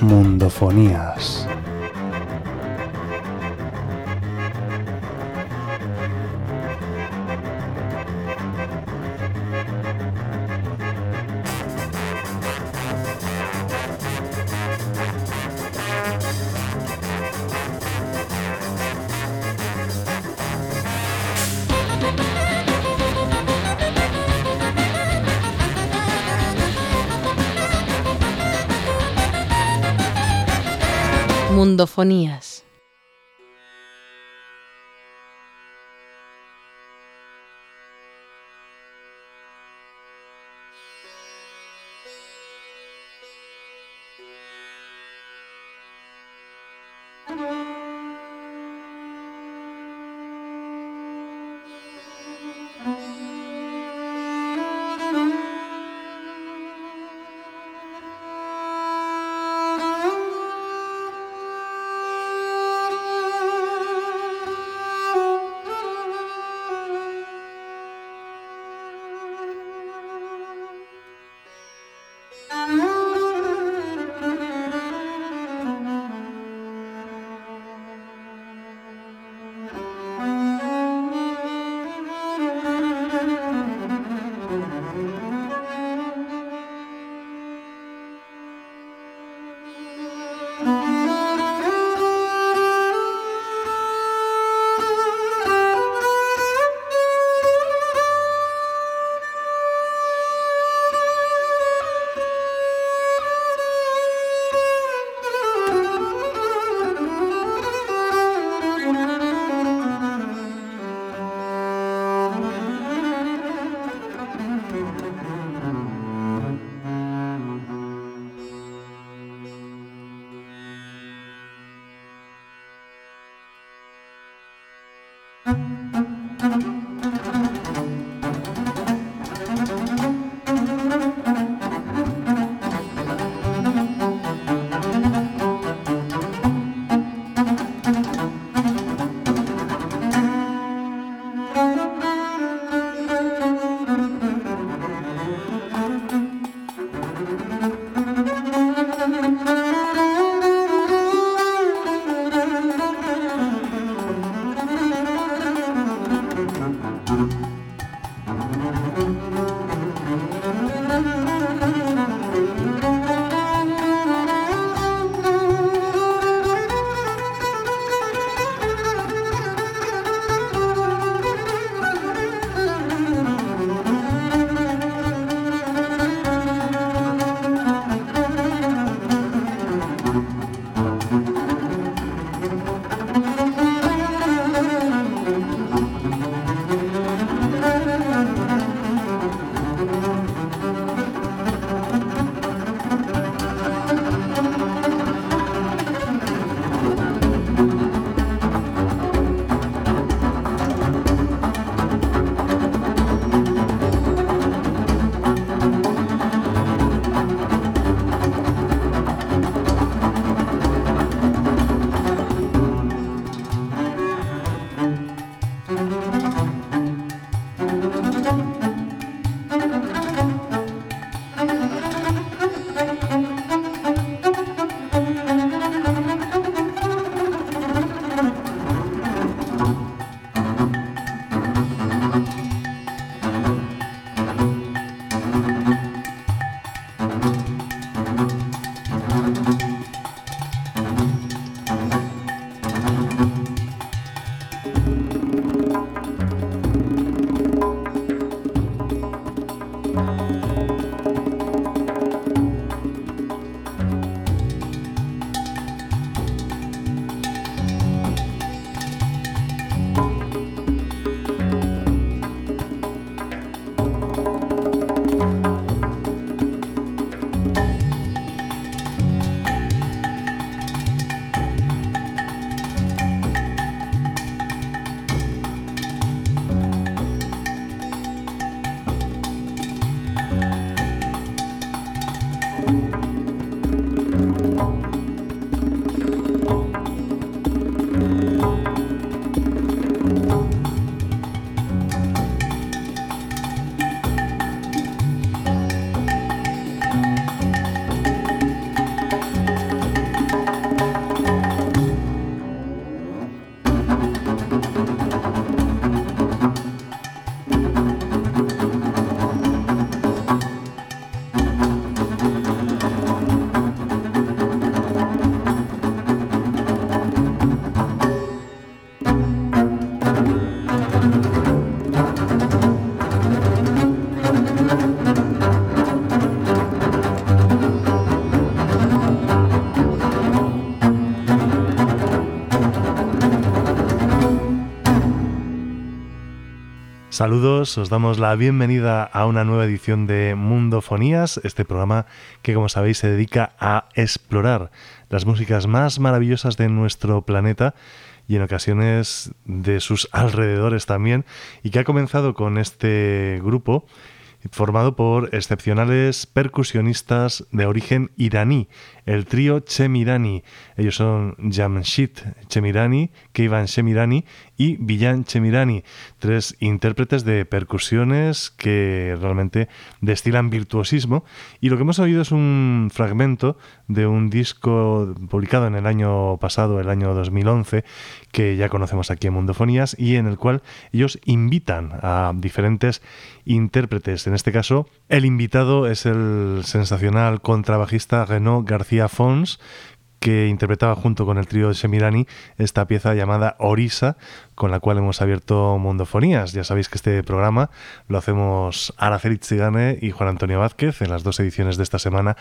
Mundofonías. Mundofonías. Saludos, os damos la bienvenida a una nueva edición de Mundofonías, este programa que como sabéis se dedica a explorar las músicas más maravillosas de nuestro planeta y en ocasiones de sus alrededores también, y que ha comenzado con este grupo formado por excepcionales percusionistas de origen iraní, el trío Chemirani. Ellos son Jamshid Chemirani, Keivan Chemirani y Villan Chemirani, tres intérpretes de percusiones que realmente destilan virtuosismo. Y lo que hemos oído es un fragmento de un disco publicado en el año pasado, el año 2011, que ya conocemos aquí en Mundofonías, y en el cual ellos invitan a diferentes intérpretes. En este caso, el invitado es el sensacional contrabajista Renaud García diaphones que interpretaba junto con el trío de Semirani esta pieza llamada Orisa, con la cual hemos abierto Mundofonías. Ya sabéis que este programa lo hacemos Araceli Tzigane y Juan Antonio Vázquez en las dos ediciones de esta semana.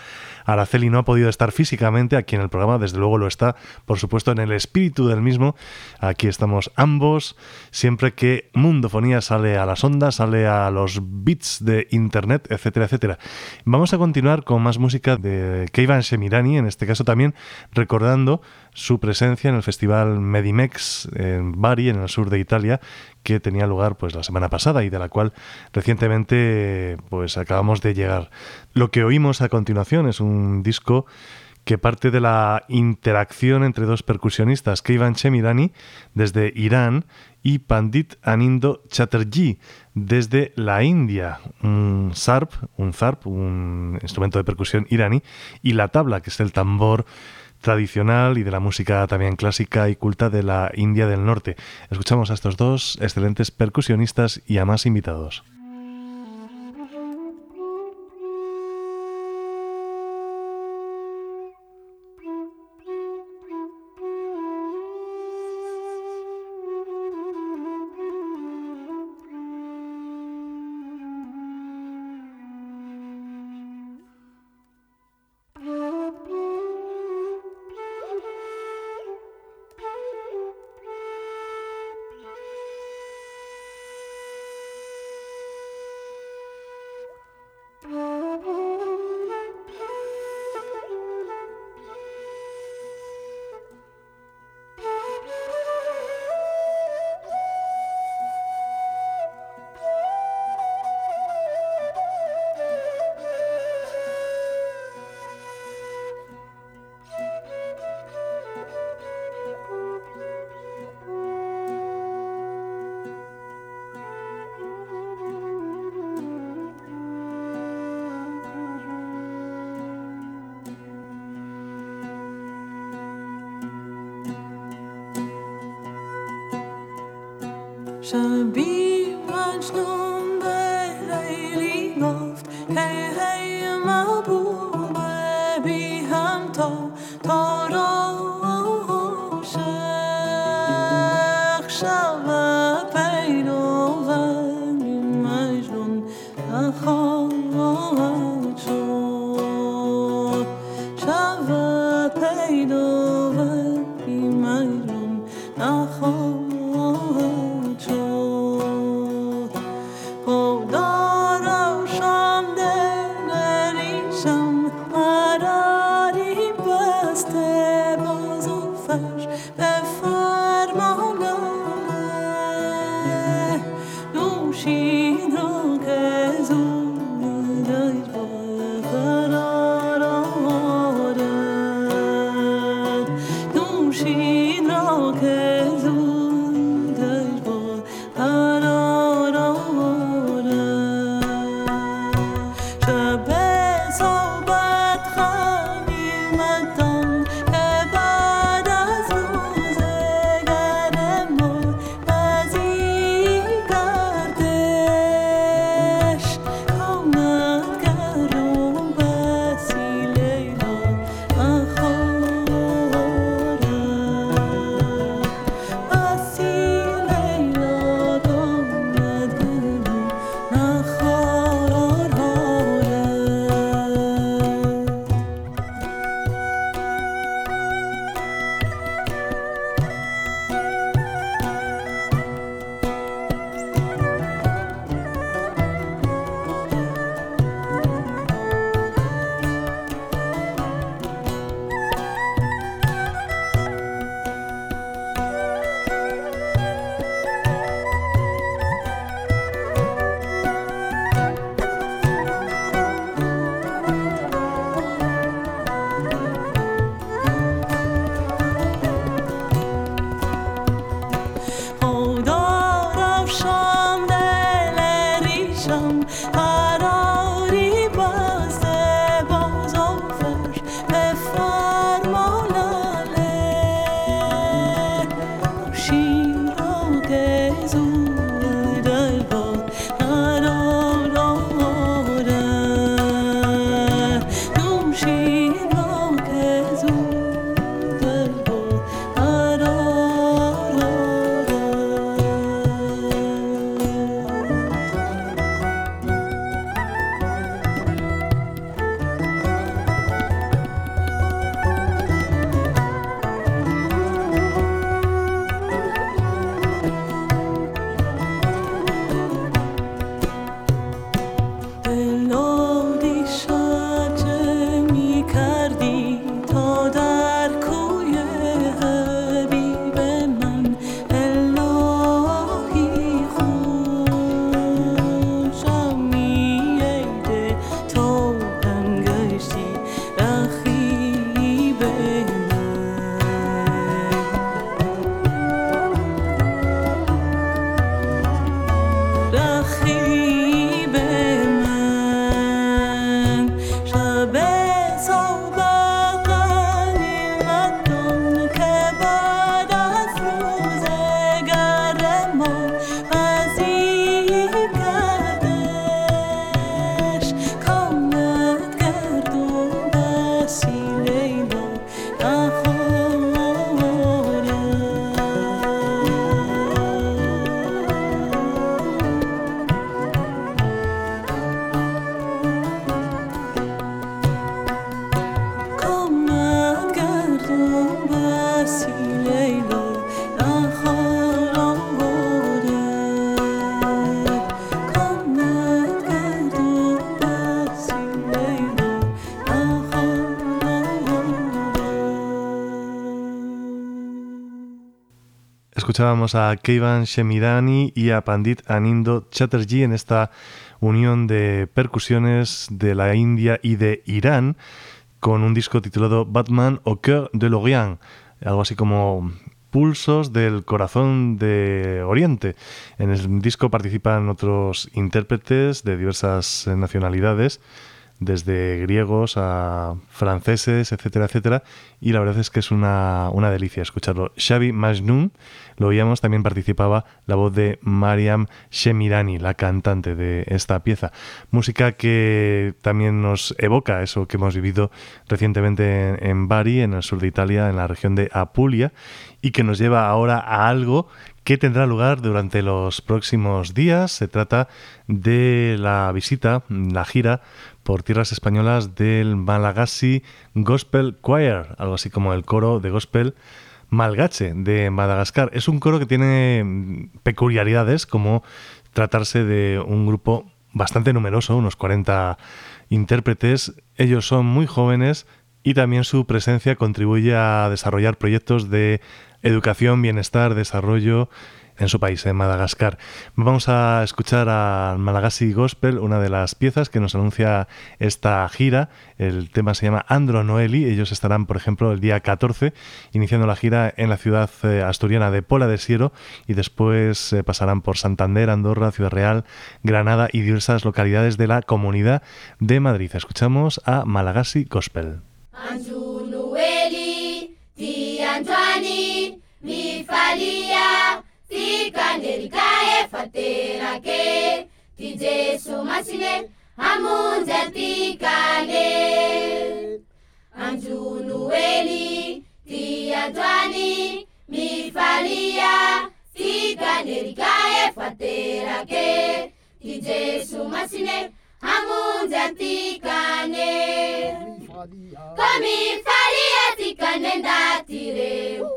Araceli no ha podido estar físicamente aquí en el programa, desde luego lo está, por supuesto, en el espíritu del mismo. Aquí estamos ambos, siempre que Mundofonías sale a las ondas, sale a los bits de internet, etcétera, etcétera. Vamos a continuar con más música de Keivan Semirani, en este caso también recordando su presencia en el festival Medimex en Bari, en el sur de Italia, que tenía lugar pues la semana pasada y de la cual recientemente pues acabamos de llegar. Lo que oímos a continuación es un disco que parte de la interacción entre dos percusionistas, Keivan Chemirani desde Irán y Pandit Anindo Chatterjee desde la India, un sarp, un zarp, un instrumento de percusión iraní, y la tabla, que es el tambor tradicional y de la música también clásica y culta de la India del Norte. Escuchamos a estos dos excelentes percusionistas y a más invitados. Okay. Escuchábamos a Keivan Shemirani y a Pandit Anindo Chatterjee en esta unión de percusiones de la India y de Irán con un disco titulado Batman au cœur de l'Orient, algo así como Pulsos del Corazón de Oriente. En el disco participan otros intérpretes de diversas nacionalidades desde griegos a franceses, etcétera, etcétera, y la verdad es que es una, una delicia escucharlo. Xavi Majnun, lo oíamos, también participaba la voz de Mariam Shemirani, la cantante de esta pieza. Música que también nos evoca eso que hemos vivido recientemente en Bari, en el sur de Italia, en la región de Apulia, y que nos lleva ahora a algo que tendrá lugar durante los próximos días. Se trata de la visita, la gira por tierras españolas del Malagasy Gospel Choir, algo así como el coro de gospel malgache de Madagascar. Es un coro que tiene peculiaridades como tratarse de un grupo bastante numeroso, unos 40 intérpretes. Ellos son muy jóvenes y también su presencia contribuye a desarrollar proyectos de educación, bienestar, desarrollo en su país, en Madagascar. Vamos a escuchar a Malagasy Gospel, una de las piezas que nos anuncia esta gira. El tema se llama Andro Noeli. Ellos estarán, por ejemplo, el día 14, iniciando la gira en la ciudad eh, asturiana de Pola de Siero y después eh, pasarán por Santander, Andorra, Ciudad Real, Granada y diversas localidades de la Comunidad de Madrid. Escuchamos a Malagasy Gospel. kangelika efaterake ty jeso masine amonjy atikane anjono eli ty ajoany mifalia ty kangelika efaterake ty jeso masine amonjy atikane ka mifalia tikane ndatireo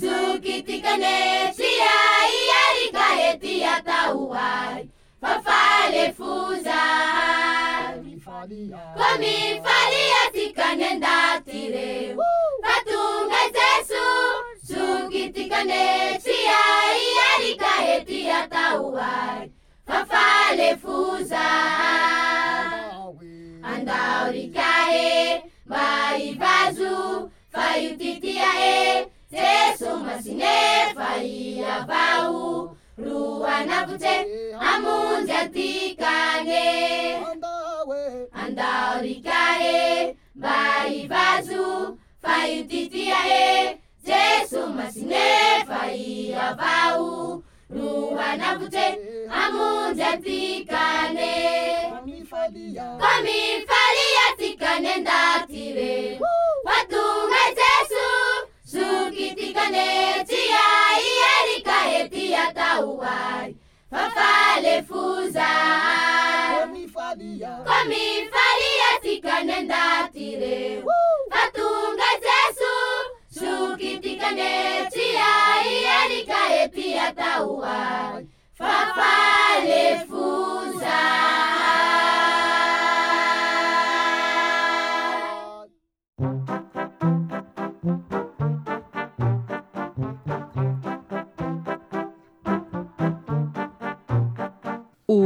sukitikane tia iarikaetia tauai fafalefuza komifalia tikanendatire patunga jesu sukitikane tia iarikaetia tauai fafalefuza andaurikae mbaivazu fayutitiae jeso masine faia vau ruanavute amunzi atikane. Andaurikae mbaivazu faititiae jesu masine faia vau ruanavute amunzi atikane. Komifalia tikane ndatire tanetia ierika hetia tauai fafalefuza komifalia tikanendatire fatunga zesu sukitikanetia ierika hetia tauai fafalefuza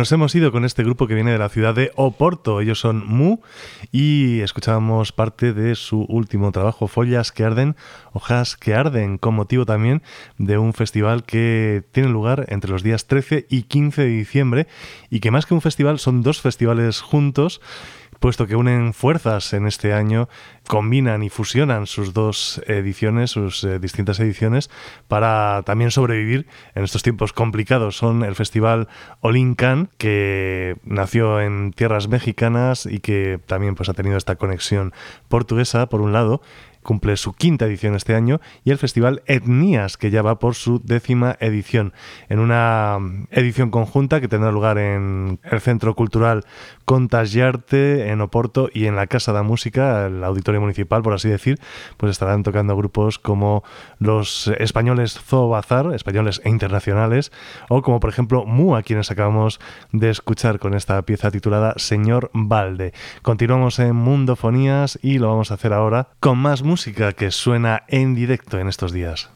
Nos hemos ido con este grupo que viene de la ciudad de Oporto. Ellos son Mu y escuchábamos parte de su último trabajo, Follas que arden, hojas que arden, con motivo también de un festival que tiene lugar entre los días 13 y 15 de diciembre y que más que un festival son dos festivales juntos puesto que unen fuerzas en este año, combinan y fusionan sus dos ediciones, sus eh, distintas ediciones, para también sobrevivir en estos tiempos complicados. Son el Festival Olincan, que nació en tierras mexicanas y que también pues, ha tenido esta conexión portuguesa, por un lado, cumple su quinta edición este año, y el Festival Etnías, que ya va por su décima edición, en una edición conjunta que tendrá lugar en el Centro Cultural Contagiarte, en Oporto y en la Casa de Música, el auditorio municipal, por así decir, pues estarán tocando grupos como los españoles Zoo Bazar, españoles e internacionales, o como por ejemplo Mu, a quienes acabamos de escuchar con esta pieza titulada Señor Valde. Continuamos en Mundofonías y lo vamos a hacer ahora con más música que suena en directo en estos días.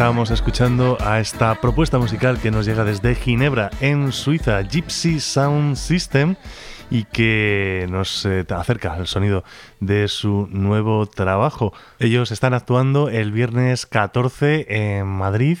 Estábamos escuchando a esta propuesta musical que nos llega desde Ginebra, en Suiza, Gypsy Sound System, y que nos eh, acerca al sonido de su nuevo trabajo. Ellos están actuando el viernes 14 en Madrid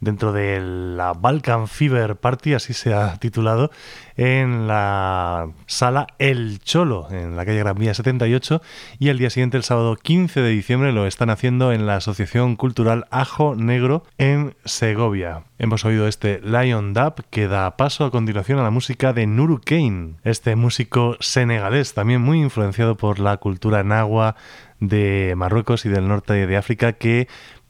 dentro de la Balkan Fever Party, así se ha titulado, en la sala El Cholo, en la calle Gran Vía 78, y el día siguiente, el sábado 15 de diciembre, lo están haciendo en la Asociación Cultural Ajo Negro en Segovia. Hemos oído este Lion Dub que da paso a continuación a la música de Nuru Kane, este músico senegalés, también muy influenciado por la cultura nahua de Marruecos y del norte de África, que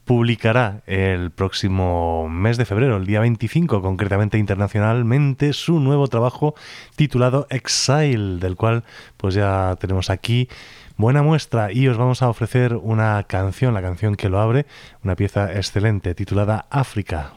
publicará el próximo mes de febrero, el día 25 concretamente internacionalmente, su nuevo trabajo titulado Exile, del cual pues ya tenemos aquí buena muestra y os vamos a ofrecer una canción, la canción que lo abre, una pieza excelente titulada África.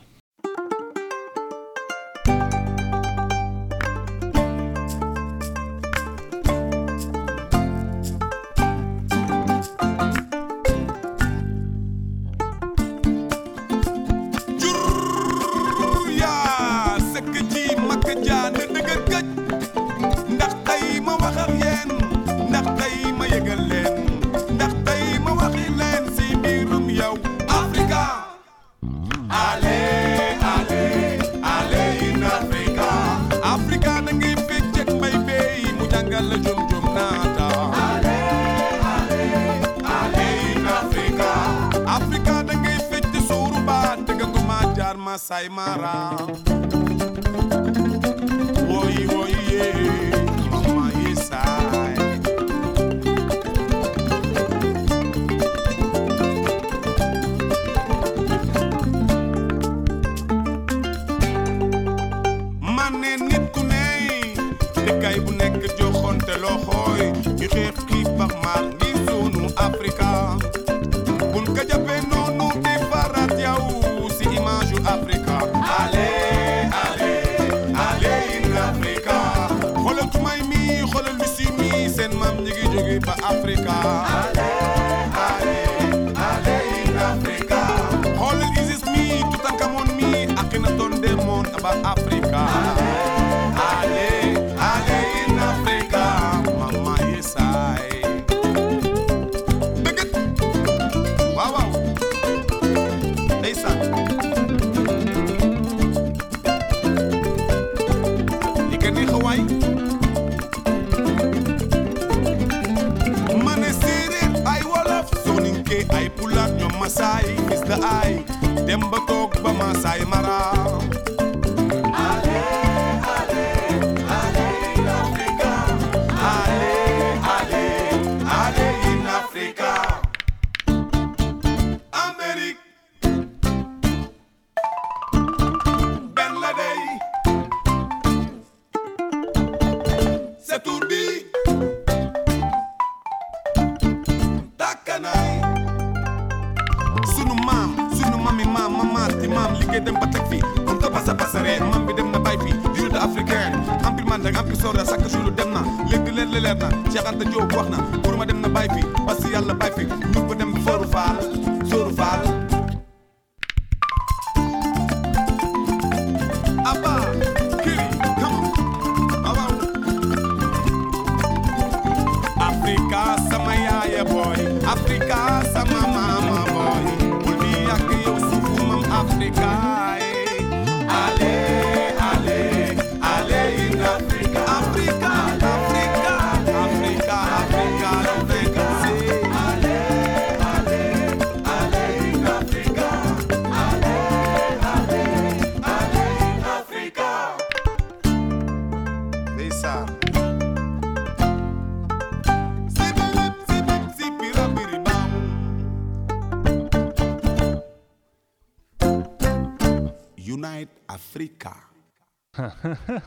Masai Mara. Woy, woy, yeah, ai. Man rek ampil soora chaque jour dem na. Na, wax na. Pour ma dem na fi, parce yàlla fi.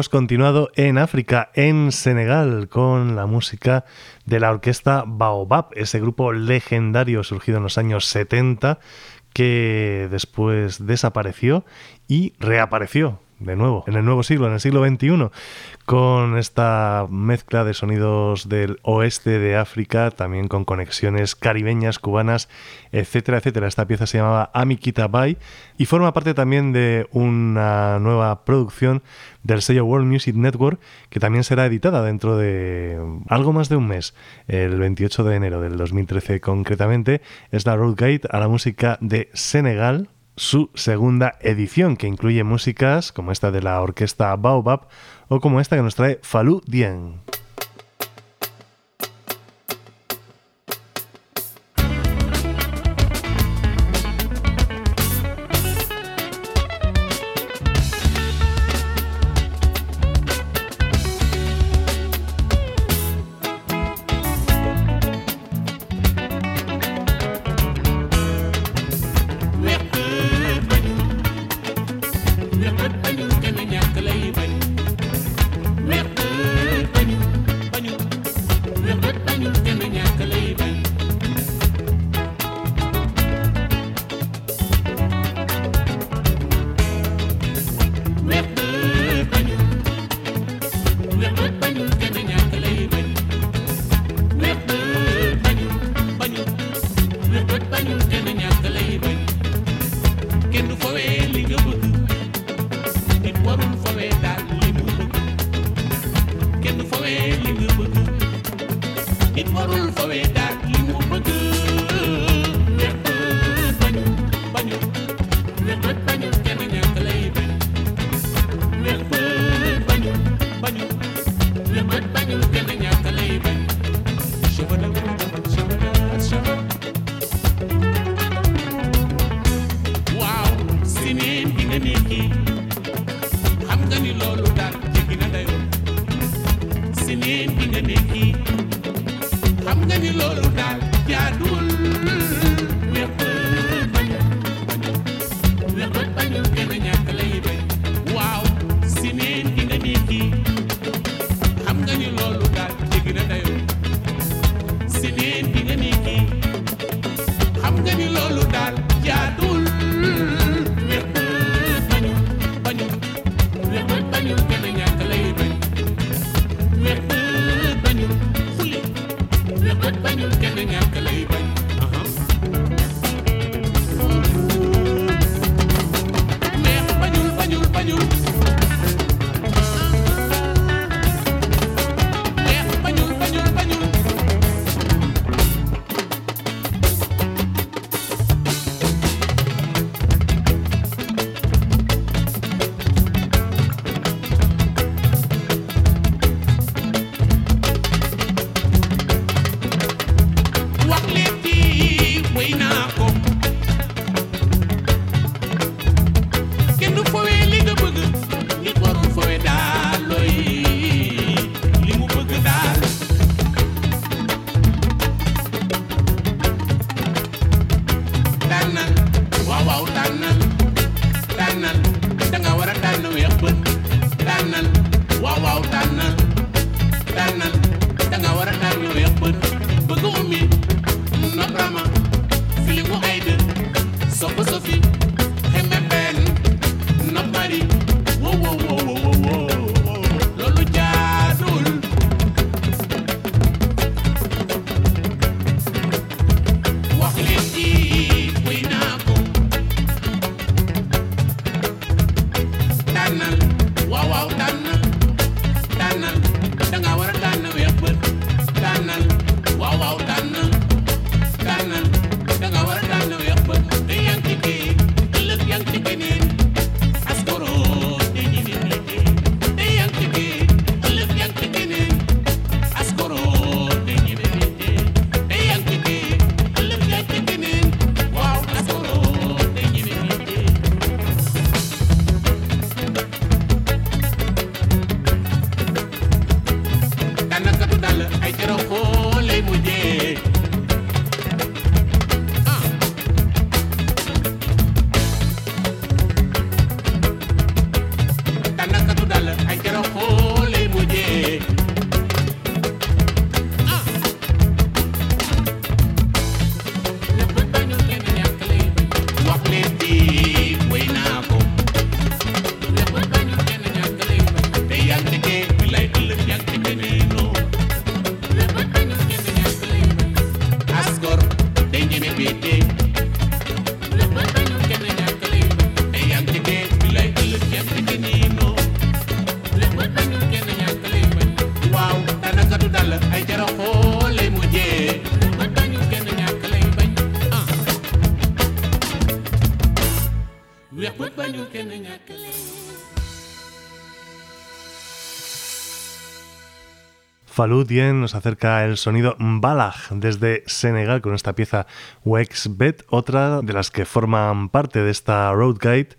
hemos continuado en África, en Senegal, con la música de la orquesta Baobab, ese grupo legendario surgido en los años 70 que después desapareció y reapareció de nuevo, en el nuevo siglo, en el siglo XXI, con esta mezcla de sonidos del oeste de África, también con conexiones caribeñas, cubanas, etcétera, etcétera. Esta pieza se llamaba Amikita Bay y forma parte también de una nueva producción del sello World Music Network, que también será editada dentro de algo más de un mes, el 28 de enero del 2013 concretamente. Es la Road Guide a la música de Senegal, su segunda edición, que incluye músicas como esta de la orquesta Baobab o como esta que nos trae Falou Dien. Falou Dien nos acerca el sonido Balaj desde Senegal con esta pieza Wex Bet, otra de las que forman parte de esta Road Guide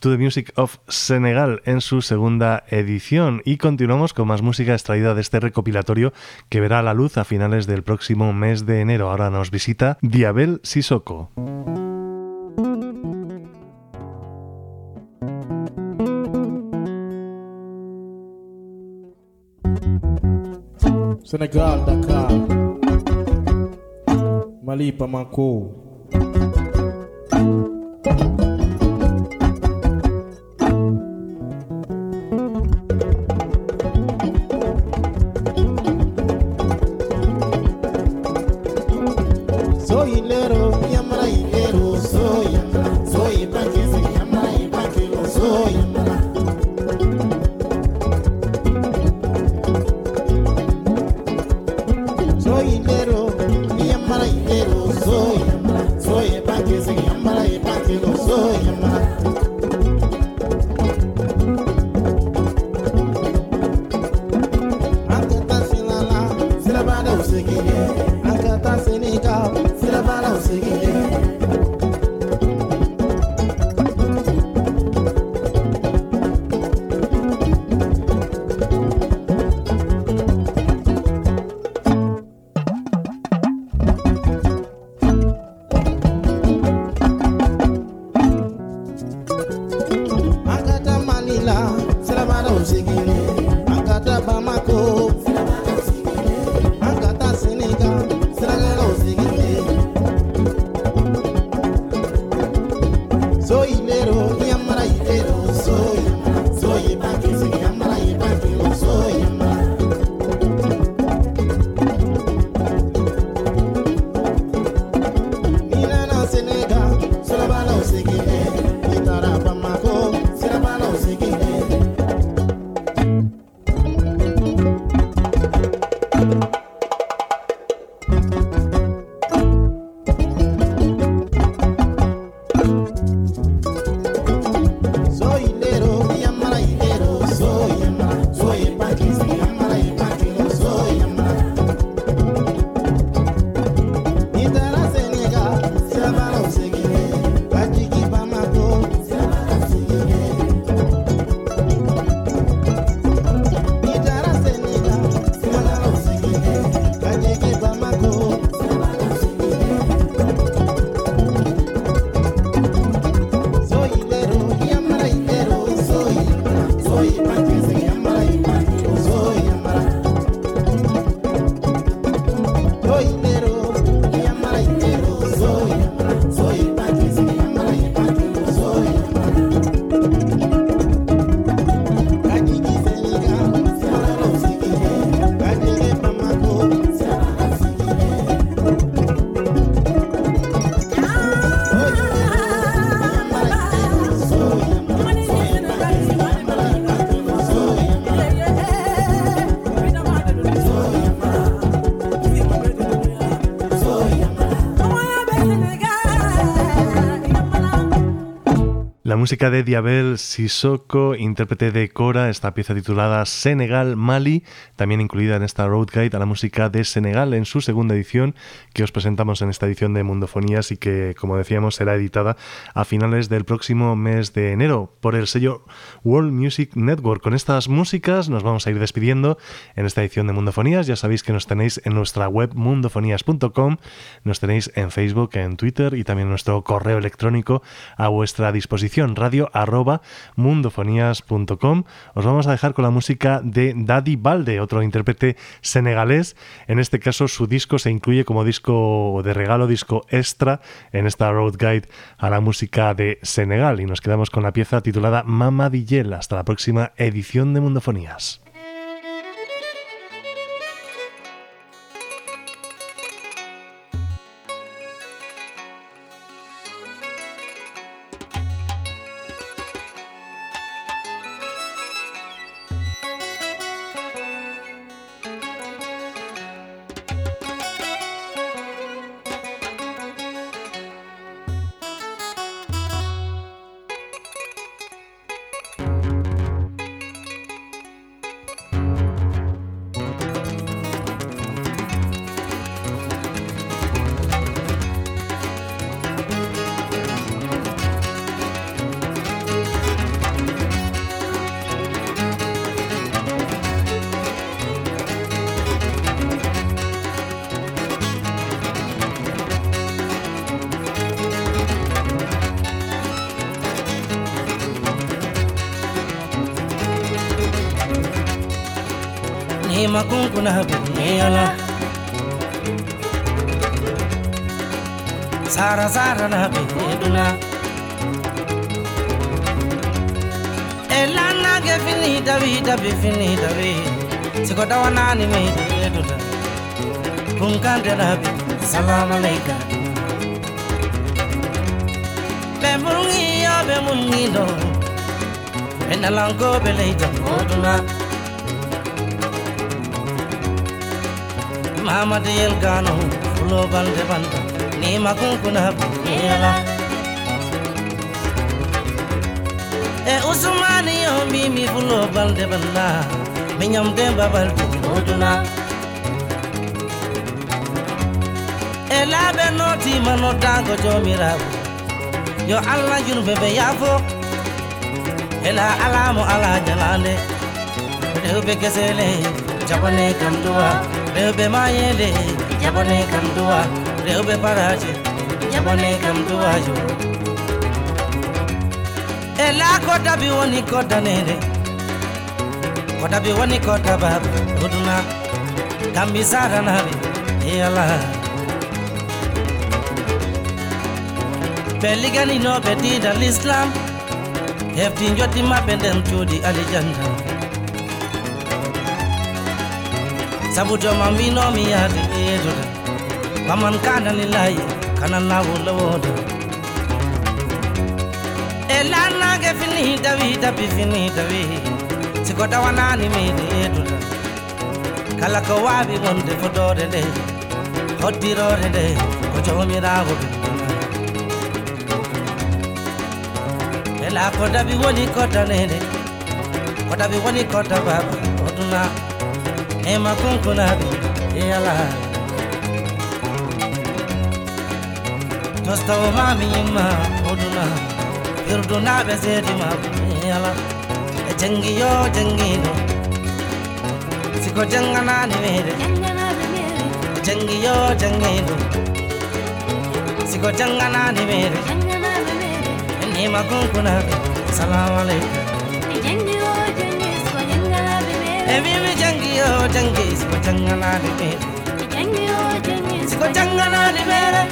to the Music of Senegal en su segunda edición. Y continuamos con más música extraída de este recopilatorio que verá la luz a finales del próximo mes de enero. Ahora nos visita Diabel Sissoko. Sénégal, Dakar, Mali, Bamako. Música de Diabel Sissoko, intérprete de Cora, esta pieza titulada Senegal Mali, también incluida en esta Road Guide a la música de Senegal en su segunda edición, que os presentamos en esta edición de Mundofonías y que, como decíamos, será editada a finales del próximo mes de enero por el sello World Music Network. Con estas músicas nos vamos a ir despidiendo en esta edición de Mundofonías. Ya sabéis que nos tenéis en nuestra web mundofonías.com, nos tenéis en Facebook, en Twitter y también nuestro correo electrónico a vuestra disposición radio arroba mundofonías.com. Os vamos a dejar con la música de Daddy Balde, otro intérprete senegalés. En este caso su disco se incluye como disco de regalo, disco extra en esta Road Guide a la música de Senegal y nos quedamos con la pieza titulada Mama Dijel. Hasta la próxima edición de Mundofonías. e makunguna bumela Sara sara na beduna Elana ge fini davi davi fini davi Sikoda wanani me beduna Kunkande na bi salam alayka Bemurungi ya bemungi oh, do Enalango beleja moduna. Bemurungi Mamadil gano ulo bande banda ni magun kuna bela E Usmani yo, mimi ulo bande banda, minyam demba bal oduna E labe noti manota go jomirawo yo Allah yun bebe yafo. Ela alamu ala jalale Deu be kesele jabane kanduwa Reube mayele Jabone kamdua Reube paraje Jabone kamdua yo. Ela kota bi woni kota nere Kota bi woni kota bab Uduna Kambi sara nabi Eyala Beligani no bedi dal Islam Hefti njoti mapendem tudi alijanna sabujo man mbinomi yaade ɓeeɗoɗa mamman kananillayi kananna wulla woɗo e lannage fini dawi dabi fini dawi siko dawanani miɗe eɗoɗa kala ko wawi wonde fodore nde hoddirore nde ko jomirawo ɓiɓɓona bela ko daɓi woni ko danede ko daɓi woni ko dababa oduna ema kunkunabi yala tostawo mami yimma oduna irduna be zedima yala e jangi yo jangi no siko jangana ni mere jangi yo jangi no siko jangana ni mere ema kunkunabi salamu alaikum jangi yo jangi siko jangana be mere e mimi jangi jangiyo jangi sigo jangana ni mere sigo jangana ni mere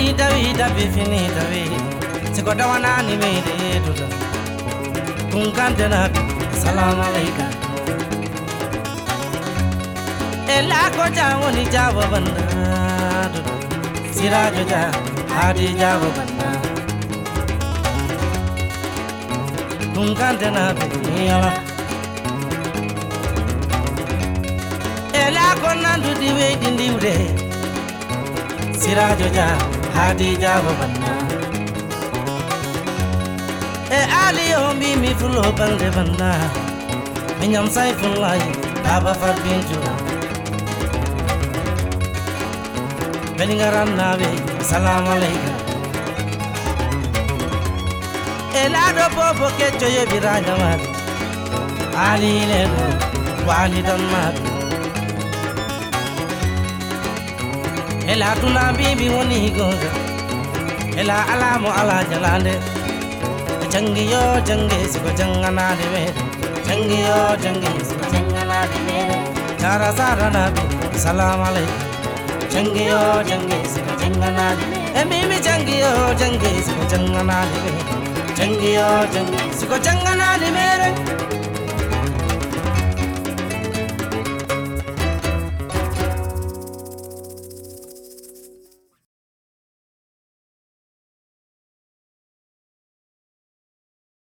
finita vita vi finita vi secondo anani mi deduta un cantena salam alaika e la cosa ogni java bandato sirajo ja hadi java bandato un cantena ala e la connandu di vedi di ure sirajo ja ಹಾಡಿಜಾವವನ್ನ e ali o mi mi fulo balde banna mi nyam sai fulai baba far binju beningaran nave salam aleikum. Elado bobo ke choye biranya mari ali le wali dan ma ela tuna bibi woni goza. Ela alamu ala jalale jangiyo jangi sigo jangana de me. Jangiyo jangi sigo jangana de me. Sara sara na bi, salam alaikum. Jangiyo jangi sigo jangana de me. Eh, e mimi jangiyo jangi sigo jangana de me. Jangiyo jangi sigo jangana de me.